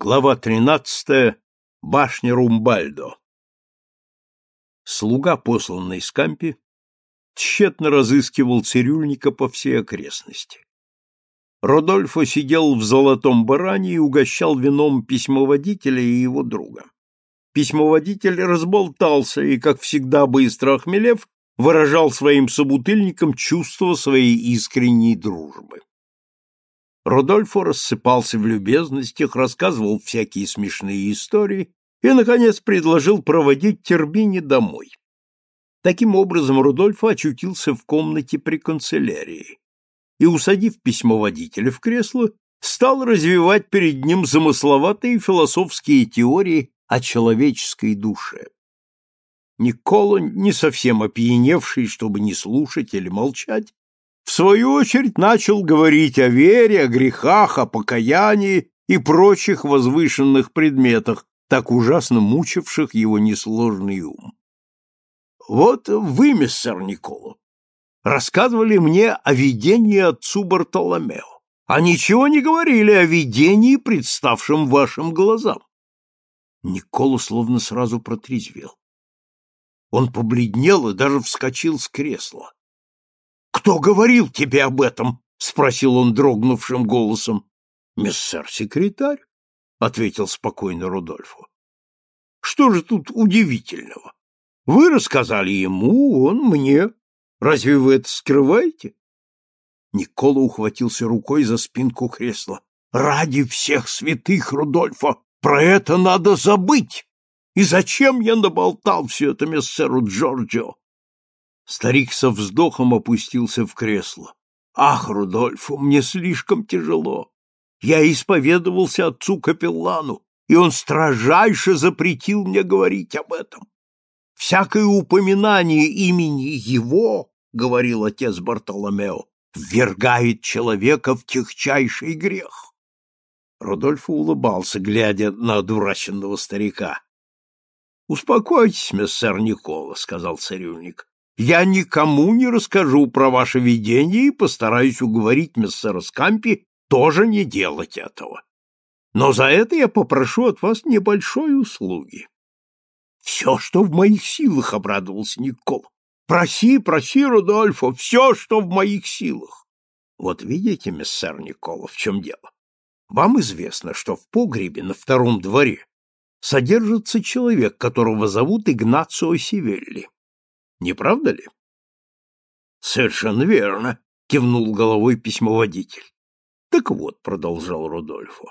Глава тринадцатая. Башня Румбальдо. Слуга, посланный с Кампи, тщетно разыскивал цирюльника по всей окрестности. Родольфо сидел в золотом баране и угощал вином письмоводителя и его друга. Письмоводитель разболтался и, как всегда быстро охмелев, выражал своим собутыльникам чувство своей искренней дружбы. Рудольфо рассыпался в любезностях, рассказывал всякие смешные истории и, наконец, предложил проводить Тербини домой. Таким образом, Рудольфо очутился в комнате при канцелярии и, усадив письмоводителя в кресло, стал развивать перед ним замысловатые философские теории о человеческой душе. Никола, не совсем опьяневший, чтобы не слушать или молчать, в свою очередь начал говорить о вере, о грехах, о покаянии и прочих возвышенных предметах, так ужасно мучивших его несложный ум. Вот вы, мистер Никола, рассказывали мне о видении отцу Бартоломео, а ничего не говорили о видении, представшем вашим глазам. Никола словно сразу протрезвел. Он побледнел и даже вскочил с кресла. Кто говорил тебе об этом? спросил он дрогнувшим голосом. Мессер секретарь, ответил спокойно Рудольфо. Что же тут удивительного? Вы рассказали ему, он мне. Разве вы это скрываете? Никола ухватился рукой за спинку кресла. Ради всех святых, Рудольфо, про это надо забыть. И зачем я наболтал все это мессеру Джорджио? Старик со вздохом опустился в кресло. «Ах, Рудольфу, мне слишком тяжело. Я исповедовался отцу капеллану, и он строжайше запретил мне говорить об этом. Всякое упоминание имени его, — говорил отец Бартоломео, — ввергает человека в техчайший грех. Рудольфо улыбался, глядя на одураченного старика. — Успокойтесь, мессер Никола, — сказал цирюльник. Я никому не расскажу про ваше видение и постараюсь уговорить мистера Скампи тоже не делать этого. Но за это я попрошу от вас небольшой услуги. Все, что в моих силах, — обрадовался Никол. Проси, проси, Рудольфо, все, что в моих силах. Вот видите, миссер Никола, в чем дело. Вам известно, что в погребе на втором дворе содержится человек, которого зовут Игнацио Сивелли. Не правда ли? Совершенно верно, кивнул головой письмоводитель. Так вот, продолжал Рудольфо,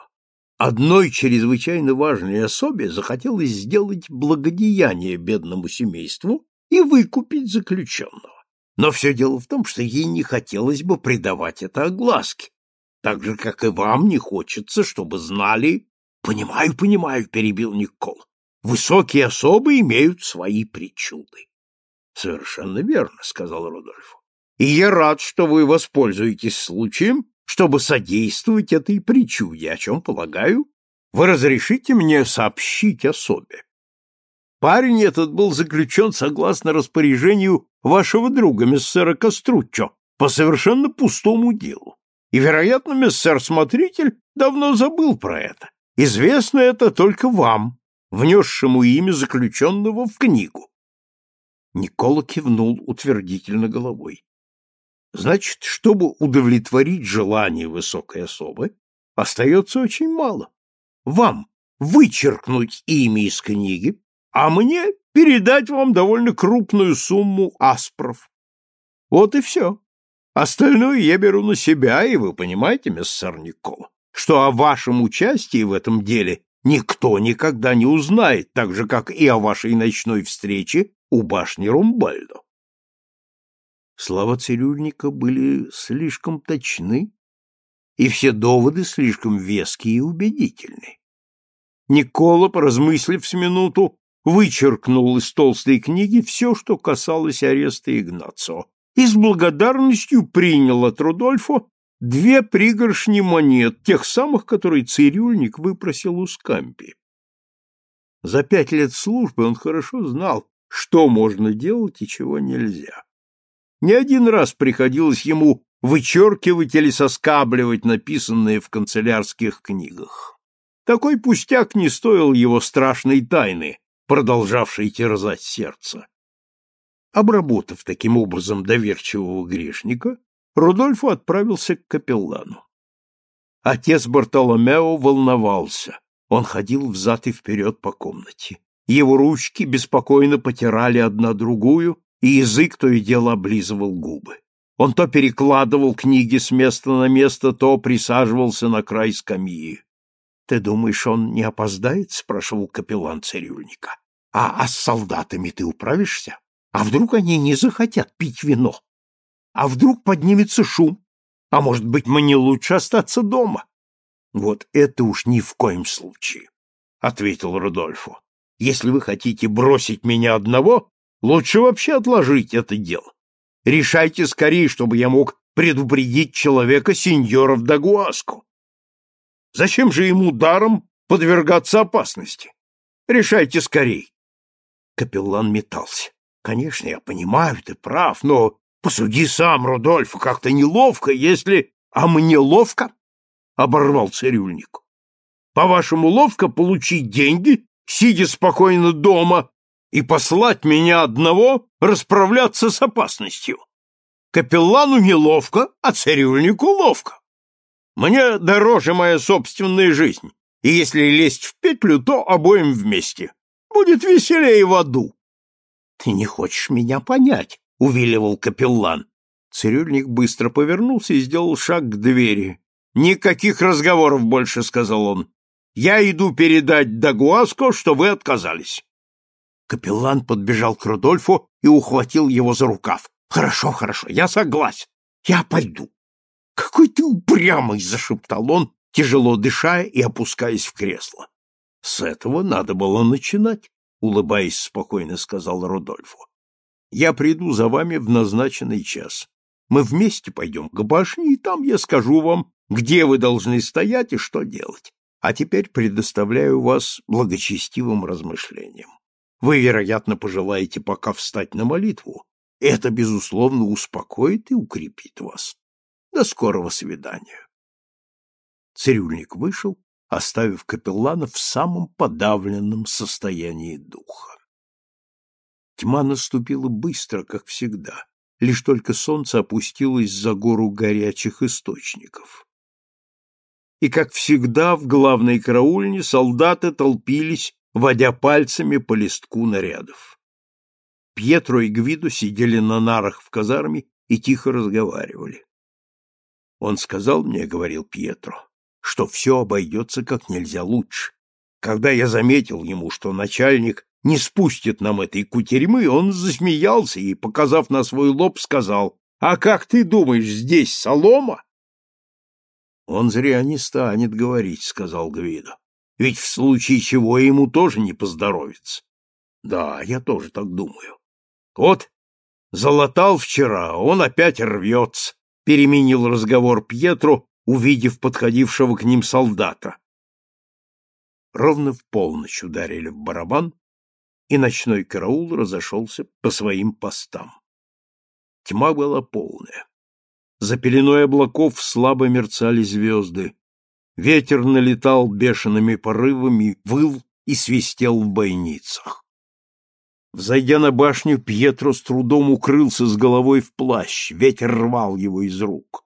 одной чрезвычайно важной особе захотелось сделать благодеяние бедному семейству и выкупить заключенного. Но все дело в том, что ей не хотелось бы придавать это огласке, так же, как и вам не хочется, чтобы знали... — Понимаю, понимаю, — перебил Никол. — Высокие особы имеют свои причуды. Совершенно верно, сказал Рудольф. И я рад, что вы воспользуетесь случаем, чтобы содействовать этой причуде, о чем, полагаю, вы разрешите мне сообщить особе. Парень этот был заключен согласно распоряжению вашего друга, мессера Коструччо, по совершенно пустому делу. И, вероятно, мессер-смотритель давно забыл про это. Известно это только вам, внесшему имя заключенного в книгу. Никола кивнул утвердительно головой. Значит, чтобы удовлетворить желание высокой особы, остается очень мало. Вам вычеркнуть имя из книги, а мне передать вам довольно крупную сумму аспров. Вот и все. Остальное я беру на себя, и вы понимаете, мистер Никола, что о вашем участии в этом деле никто никогда не узнает, так же, как и о вашей ночной встрече у башни Румбальдо. Слова цирюльника были слишком точны, и все доводы слишком веские и убедительны. Никола, поразмыслив с минуту, вычеркнул из толстой книги все, что касалось ареста Игнацио, и с благодарностью принял от Рудольфа две пригоршни монет, тех самых, которые цирюльник выпросил у Скампи. За пять лет службы он хорошо знал, что можно делать и чего нельзя. Не один раз приходилось ему вычеркивать или соскабливать написанные в канцелярских книгах. Такой пустяк не стоил его страшной тайны, продолжавшей терзать сердце. Обработав таким образом доверчивого грешника, Рудольфо отправился к капеллану. Отец Бартоломео волновался. Он ходил взад и вперед по комнате. Его ручки беспокойно потирали одна другую, и язык то и дело облизывал губы. Он то перекладывал книги с места на место, то присаживался на край скамьи. — Ты думаешь, он не опоздает? — спрашивал капеллан цирюльника. — А, а с солдатами ты управишься? А вдруг они не захотят пить вино? А вдруг поднимется шум? А может быть, мне лучше остаться дома? — Вот это уж ни в коем случае, — ответил Рудольфо. — Если вы хотите бросить меня одного, лучше вообще отложить это дело. Решайте скорее, чтобы я мог предупредить человека сеньоров Дагуаску. Зачем же ему даром подвергаться опасности? Решайте скорей. Капеллан метался. Конечно, я понимаю, ты прав, но посуди сам, Рудольф, как-то неловко, если... А мне ловко? Оборвал цирюльник. По-вашему, ловко получить деньги, сидя спокойно дома, и послать меня одного расправляться с опасностью? Капеллану неловко, а цирюльнику ловко. Мне дороже моя собственная жизнь, и если лезть в петлю, то обоим вместе. Будет веселее в аду. — Ты не хочешь меня понять, — увиливал капеллан. Цирюльник быстро повернулся и сделал шаг к двери. — Никаких разговоров больше, — сказал он. — Я иду передать Дагуаско, что вы отказались. Капеллан подбежал к Рудольфу и ухватил его за рукав. — Хорошо, хорошо, я согласен. Я пойду. — Какой ты упрямый! — зашептал он, тяжело дыша и опускаясь в кресло. — С этого надо было начинать. — улыбаясь спокойно сказал Рудольфу. — Я приду за вами в назначенный час. Мы вместе пойдем к башне, и там я скажу вам, где вы должны стоять и что делать. А теперь предоставляю вас благочестивым размышлениям. Вы, вероятно, пожелаете пока встать на молитву. Это, безусловно, успокоит и укрепит вас. До скорого свидания. Цирюльник вышел, оставив капеллана в самом подавленном состоянии духа. Тьма наступила быстро, как всегда, лишь только солнце опустилось за гору горячих источников. И, как всегда, в главной караульне солдаты толпились, водя пальцами по листку нарядов. Пьетро и Гвидо сидели на нарах в казарме и тихо разговаривали. «Он сказал мне, — говорил Пьетро, что все обойдется как нельзя лучше. Когда я заметил ему, что начальник не спустит нам этой кутерьмы, он засмеялся и, показав на свой лоб, сказал, «А как ты думаешь, здесь солома?» «Он зря не станет говорить», — сказал Гвидо. «Ведь в случае чего ему тоже не поздоровится». «Да, я тоже так думаю». «Вот, залатал вчера, он опять рвется», — переменил разговор Пьетро увидев подходившего к ним солдата. Ровно в полночь ударили в барабан, и ночной караул разошелся по своим постам. Тьма была полная. За пеленой облаков слабо мерцали звезды. Ветер налетал бешеными порывами, выл и свистел в бойницах. Взойдя на башню, Пьетро с трудом укрылся с головой в плащ, ветер рвал его из рук.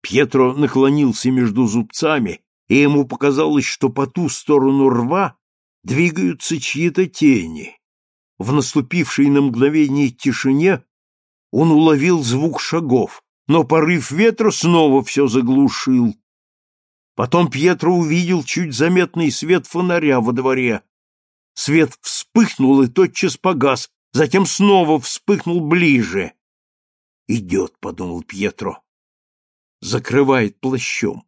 Пьетро наклонился между зубцами, и ему показалось, что по ту сторону рва двигаются чьи-то тени. В наступившей на мгновение тишине он уловил звук шагов, но порыв ветра снова все заглушил. Потом Пьетро увидел чуть заметный свет фонаря во дворе. Свет вспыхнул и тотчас погас, затем снова вспыхнул ближе. «Идет», — подумал Пьетро закрывает плащом.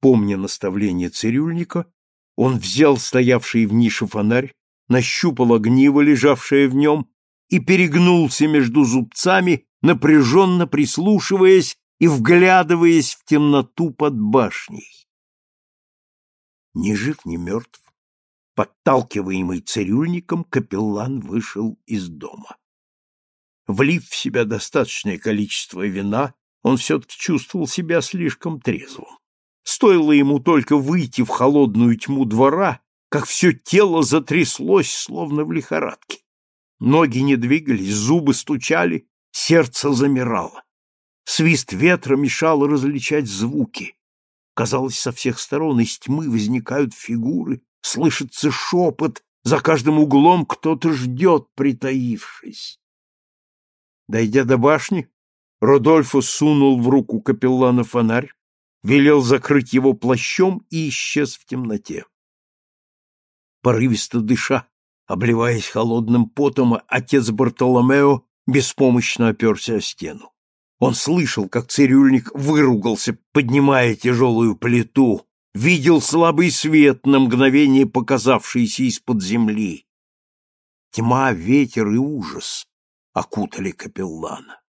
Помня наставление цирюльника, он взял стоявший в нише фонарь, нащупал огниво, лежавшее в нем, и перегнулся между зубцами, напряженно прислушиваясь и вглядываясь в темноту под башней. Ни жив, ни мертв, подталкиваемый цирюльником, капеллан вышел из дома. Влив в себя достаточное количество вина, он все-таки чувствовал себя слишком трезвым. Стоило ему только выйти в холодную тьму двора, как все тело затряслось, словно в лихорадке. Ноги не двигались, зубы стучали, сердце замирало. Свист ветра мешал различать звуки. Казалось, со всех сторон из тьмы возникают фигуры, слышится шепот, за каждым углом кто-то ждет, притаившись. Дойдя до башни, Родольфо сунул в руку капеллана фонарь, велел закрыть его плащом и исчез в темноте. Порывисто дыша, обливаясь холодным потом, отец Бартоломео беспомощно оперся о стену. Он слышал, как цирюльник выругался, поднимая тяжелую плиту, видел слабый свет, на мгновение показавшийся из-под земли. Тьма, ветер и ужас окутали капеллана.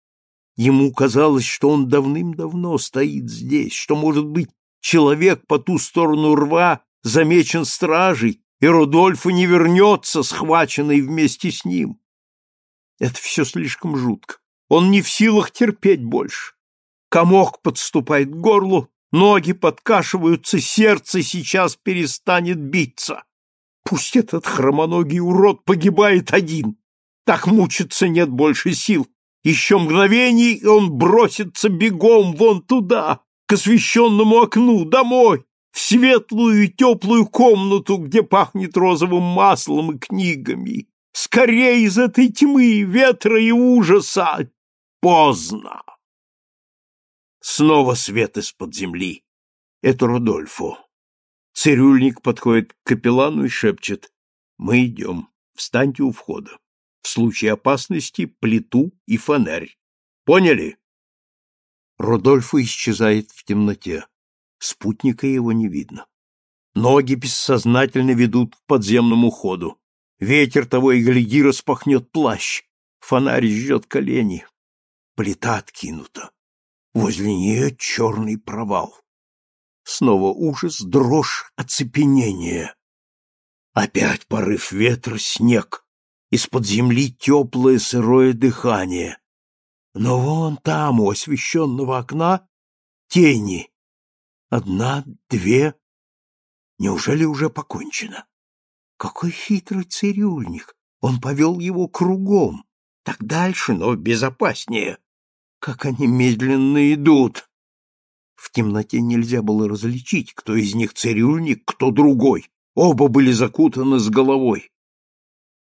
Ему казалось, что он давным-давно стоит здесь, что, может быть, человек по ту сторону рва замечен стражей, и Рудольфа не вернется, схваченный вместе с ним. Это все слишком жутко. Он не в силах терпеть больше. Комок подступает к горлу, ноги подкашиваются, сердце сейчас перестанет биться. Пусть этот хромоногий урод погибает один. Так мучиться нет больше сил. Еще мгновений, и он бросится бегом вон туда, к освещенному окну, домой, в светлую и теплую комнату, где пахнет розовым маслом и книгами. Скорее из этой тьмы, ветра и ужаса! Поздно! Снова свет из-под земли. Это Рудольфо. Цирюльник подходит к капеллану и шепчет. Мы идем. Встаньте у входа. В случае опасности плиту и фонарь. Поняли? Рудольфо исчезает в темноте. Спутника его не видно. Ноги бессознательно ведут к подземному ходу. Ветер того и гляди распахнет плащ. Фонарь жжет колени. Плита откинута. Возле нее черный провал. Снова ужас, дрожь, оцепенение. Опять порыв ветра, снег. Из-под земли теплое сырое дыхание. Но вон там, у освещенного окна, тени. Одна, две. Неужели уже покончено? Какой хитрый цирюльник! Он повел его кругом. Так дальше, но безопаснее. Как они медленно идут! В темноте нельзя было различить, кто из них цирюльник, кто другой. Оба были закутаны с головой.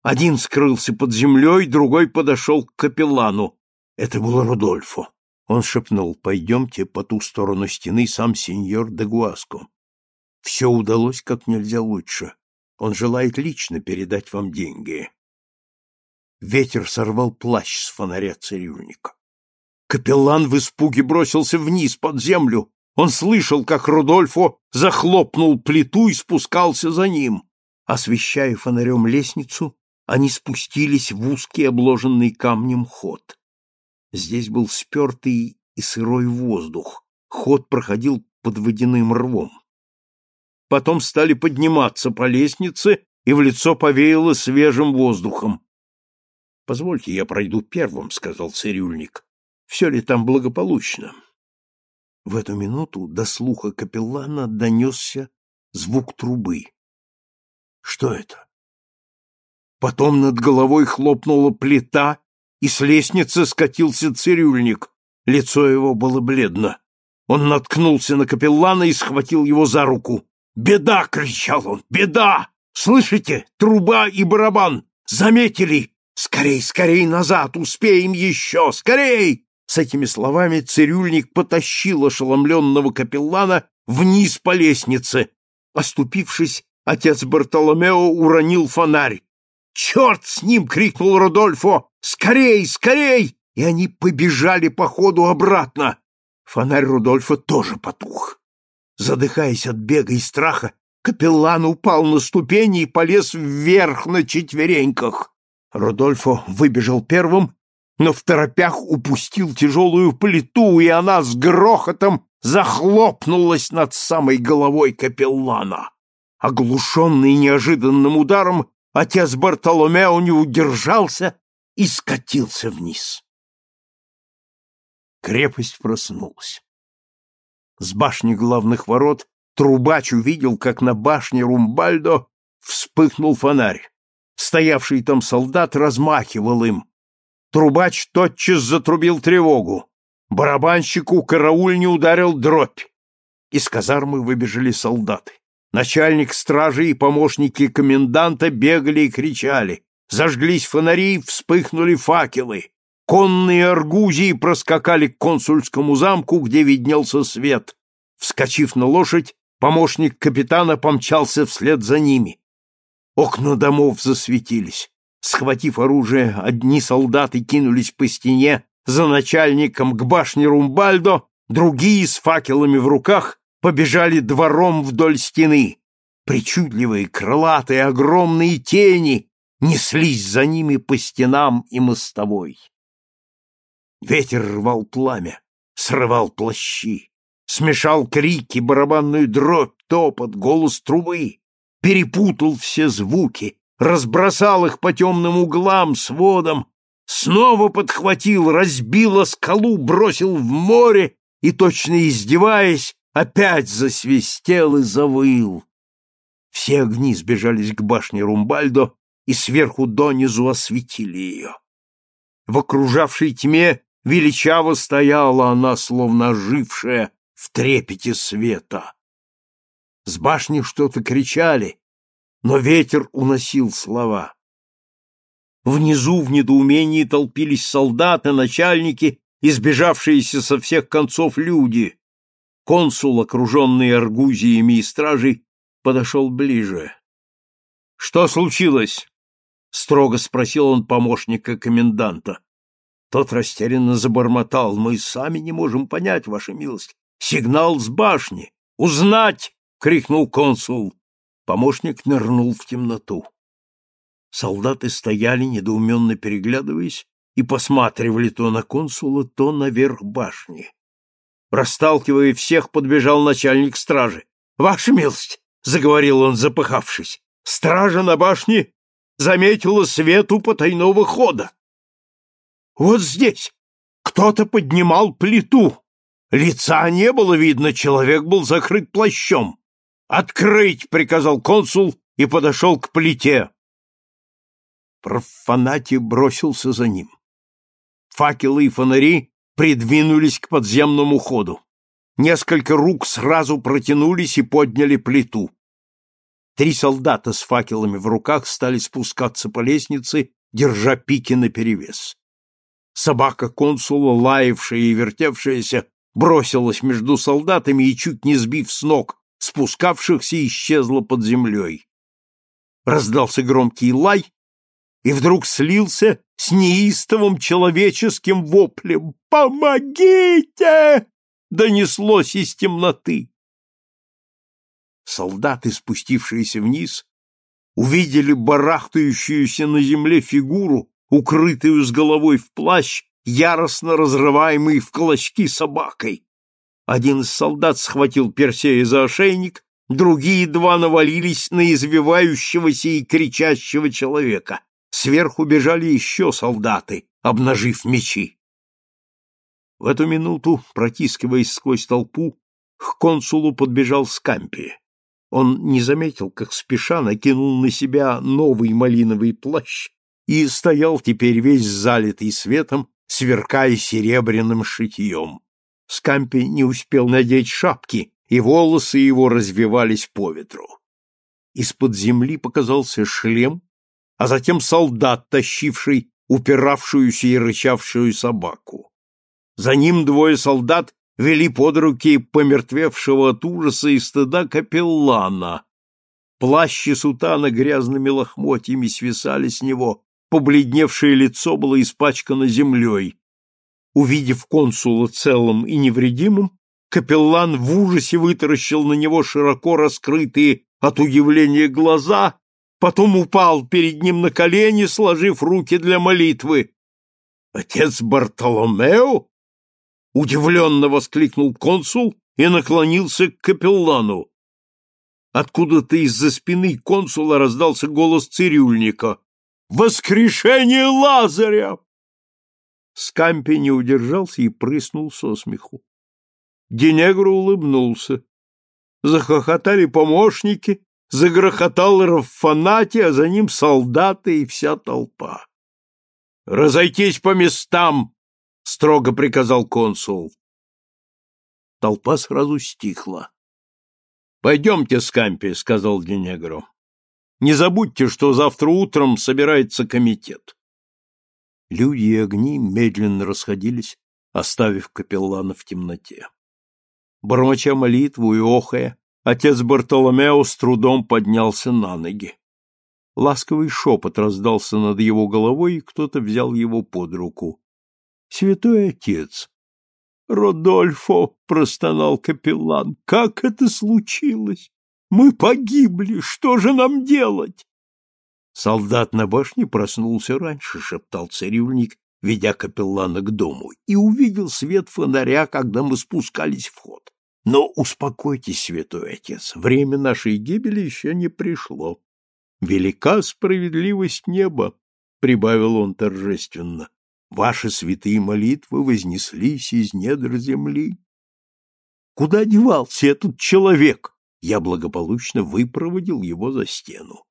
Один скрылся под землей, другой подошел к капеллану. Это был Рудольфо. Он шепнул, пойдемте по ту сторону стены сам сеньор де Гуаско. Все удалось как нельзя лучше. Он желает лично передать вам деньги. Ветер сорвал плащ с фонаря цирюльника. Капеллан в испуге бросился вниз под землю. Он слышал, как Рудольфо захлопнул плиту и спускался за ним. Освещая фонарем лестницу, они спустились в узкий обложенный камнем ход. Здесь был спертый и сырой воздух. Ход проходил под водяным рвом. Потом стали подниматься по лестнице, и в лицо повеяло свежим воздухом. — Позвольте, я пройду первым, — сказал цирюльник. — Все ли там благополучно? В эту минуту до слуха капеллана донесся звук трубы. Что это? Потом над головой хлопнула плита, и с лестницы скатился цирюльник. Лицо его было бледно. Он наткнулся на капеллана и схватил его за руку. «Беда!» — кричал он. «Беда! Слышите? Труба и барабан! Заметили? Скорей, скорей назад! Успеем еще! Скорей!» С этими словами цирюльник потащил ошеломленного капеллана вниз по лестнице. Оступившись, отец Бартоломео уронил фонарь. «Черт с ним!» — крикнул Родольфо. «Скорей, скорей!» И они побежали по ходу обратно. Фонарь Рудольфа тоже потух. Задыхаясь от бега и страха, капеллан упал на ступени и полез вверх на четвереньках. Рудольфо выбежал первым, но в торопях упустил тяжелую плиту, и она с грохотом захлопнулась над самой головой капеллана. Оглушенный неожиданным ударом, отец Бартоломео не удержался и скатился вниз. Крепость проснулась. С башни главных ворот трубач увидел, как на башне Румбальдо вспыхнул фонарь. Стоявший там солдат размахивал им. Трубач тотчас затрубил тревогу. Барабанщику караульне ударил дробь. Из казармы выбежали солдаты. Начальник стражи и помощники коменданта бегали и кричали. Зажглись фонари, вспыхнули факелы. Конные аргузии проскакали к консульскому замку, где виднелся свет. Вскочив на лошадь, помощник капитана помчался вслед за ними. Окна домов засветились. Схватив оружие, одни солдаты кинулись по стене за начальником к башне Румбальдо, другие с факелами в руках побежали двором вдоль стены. Причудливые, крылатые, огромные тени неслись за ними по стенам и мостовой. Ветер рвал пламя, срывал плащи, смешал крики, барабанную дробь, топот, голос трубы, перепутал все звуки, разбросал их по темным углам, сводам, снова подхватил, разбил о скалу, бросил в море и, точно издеваясь, опять засвистел и завыл. Все огни сбежались к башне Румбальдо и сверху донизу осветили ее. В окружавшей тьме величаво стояла она, словно ожившая в трепете света. С башни что-то кричали, но ветер уносил слова. Внизу в недоумении толпились солдаты, начальники, избежавшиеся со всех концов люди. Консул, окруженный аргузиями и стражей, подошел ближе. — Что случилось? — строго спросил он помощника коменданта. Тот растерянно забормотал. Мы сами не можем понять, ваша милость. Сигнал с башни. Узнать! крикнул консул. Помощник нырнул в темноту. Солдаты стояли, недоуменно переглядываясь, и посматривали то на консула, то наверх башни. Расталкивая всех, подбежал начальник стражи. — Ваша милость! — заговорил он, запыхавшись. — Стража на башне заметила свет у потайного хода. Вот здесь кто-то поднимал плиту. Лица не было видно, человек был закрыт плащом. «Открыть!» — приказал консул и подошел к плите. Профанати бросился за ним. Факелы и фонари придвинулись к подземному ходу. Несколько рук сразу протянулись и подняли плиту. Три солдата с факелами в руках стали спускаться по лестнице, держа пики наперевес. Собака консула, лаявшая и вертевшаяся, бросилась между солдатами и, чуть не сбив с ног спускавшихся, исчезла под землей. Раздался громкий лай, и вдруг слился с неистовым человеческим воплем «Помогите!» донеслось из темноты. Солдаты, спустившиеся вниз, увидели барахтающуюся на земле фигуру, укрытую с головой в плащ, яростно разрываемый в клочки собакой. Один из солдат схватил Персея за ошейник, другие два навалились на извивающегося и кричащего человека. Сверху бежали еще солдаты, обнажив мечи. В эту минуту, протискиваясь сквозь толпу, к консулу подбежал Скампи. Он не заметил, как спеша накинул на себя новый малиновый плащ и стоял теперь весь залитый светом, сверкая серебряным шитьем. Скампи не успел надеть шапки, и волосы его развивались по ветру. Из-под земли показался шлем, а затем солдат, тащивший упиравшуюся и рычавшую собаку. За ним двое солдат вели под руки помертвевшего от ужаса и стыда капеллана. Плащи сутана грязными лохмотьями свисали с него, Побледневшее лицо было испачкано землей. Увидев консула целым и невредимым, капеллан в ужасе вытаращил на него широко раскрытые от удивления глаза, потом упал перед ним на колени, сложив руки для молитвы. «Отец Бартоломео?» — удивленно воскликнул консул и наклонился к капеллану. Откуда-то из-за спины консула раздался голос цирюльника. Воскрешение Лазаря!» Скампи не удержался и прыснул со смеху. Денегро улыбнулся. Захохотали помощники, загрохотал Раффанати, а за ним солдаты и вся толпа. «Разойтись по местам!» — строго приказал консул. Толпа сразу стихла. «Пойдемте, Скампи», — сказал Денегро. «Не забудьте, что завтра утром собирается комитет». Люди и огни медленно расходились, оставив капеллана в темноте. Бормоча молитву и охая, отец Бартоломео с трудом поднялся на ноги. Ласковый шепот раздался над его головой, и кто-то взял его под руку. — Святой отец! — Родольфо! — простонал капеллан. — Как это случилось? Мы погибли! Что же нам делать? Солдат на башне проснулся раньше, — шептал цирюльник, ведя капеллана к дому, и увидел свет фонаря, когда мы спускались в ход. Но успокойтесь, святой отец, время нашей гибели еще не пришло. Велика справедливость неба, прибавил он торжественно. Ваши святые молитвы вознеслись из недр земли. Куда девался этот человек? Я благополучно выпроводил его за стену.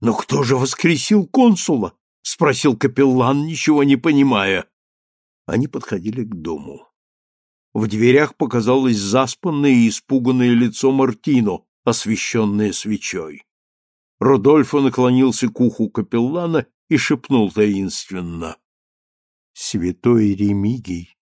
Но кто же воскресил консула? спросил капеллан, ничего не понимая. Они подходили к дому. В дверях показалось заспанное и испуганное лицо Мартино, освещенное свечой. Родольфо наклонился к уху капеллана и шепнул таинственно. — Святой Ремигий,